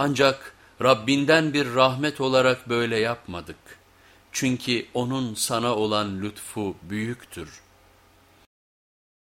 Ancak Rabbinden bir rahmet olarak böyle yapmadık. Çünkü onun sana olan lütfu büyüktür.''